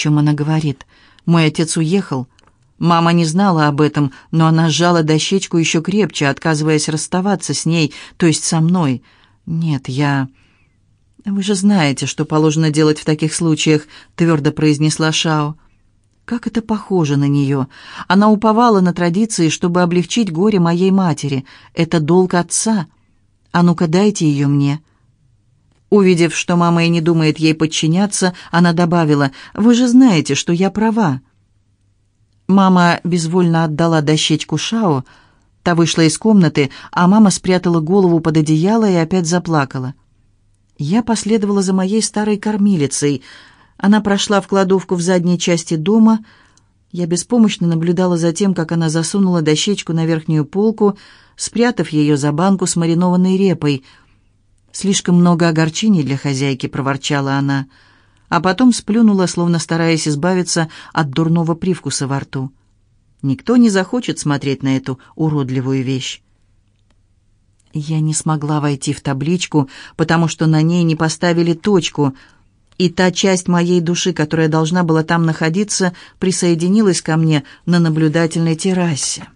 чем она говорит. Мой отец уехал. Мама не знала об этом, но она сжала дощечку еще крепче, отказываясь расставаться с ней, то есть со мной. Нет, я... «Вы же знаете, что положено делать в таких случаях», — твердо произнесла Шао. Как это похоже на нее. Она уповала на традиции, чтобы облегчить горе моей матери. Это долг отца. А ну-ка дайте ее мне. Увидев, что мама и не думает ей подчиняться, она добавила, «Вы же знаете, что я права». Мама безвольно отдала дощечку Шао. Та вышла из комнаты, а мама спрятала голову под одеяло и опять заплакала. Я последовала за моей старой кормилицей. Она прошла в кладовку в задней части дома. Я беспомощно наблюдала за тем, как она засунула дощечку на верхнюю полку, спрятав ее за банку с маринованной репой — «Слишком много огорчений для хозяйки», — проворчала она, а потом сплюнула, словно стараясь избавиться от дурного привкуса во рту. «Никто не захочет смотреть на эту уродливую вещь». Я не смогла войти в табличку, потому что на ней не поставили точку, и та часть моей души, которая должна была там находиться, присоединилась ко мне на наблюдательной террасе.